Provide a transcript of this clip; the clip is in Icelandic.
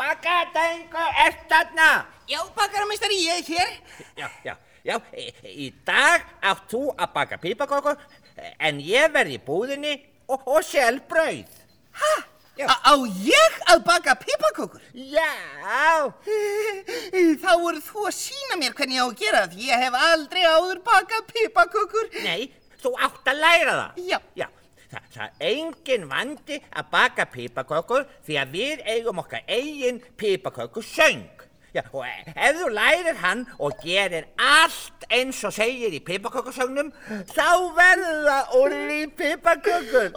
Bakatengu, ert þarna? Já, bakaramistari, ég er hér. Já, já, já, í, dag átt þú að baka pipakökur en ég verð í búðinni og, og sel brauð. Hæ? Á ég að baka pipakökur? Já, Þá voru þú að sína mér hvernig ég á að gera það, ég hef aldrei áður bakað pipakökur. nei, þú átt að læra það. Já. Já, það, það er engin vandi að baka pipakökur því að við eigum okkar eigin pipakökusöng. Já, og ef þú lærir hann og gerir allt eins og segir í pipakökusögnum, þá verður það úrli pipakökur.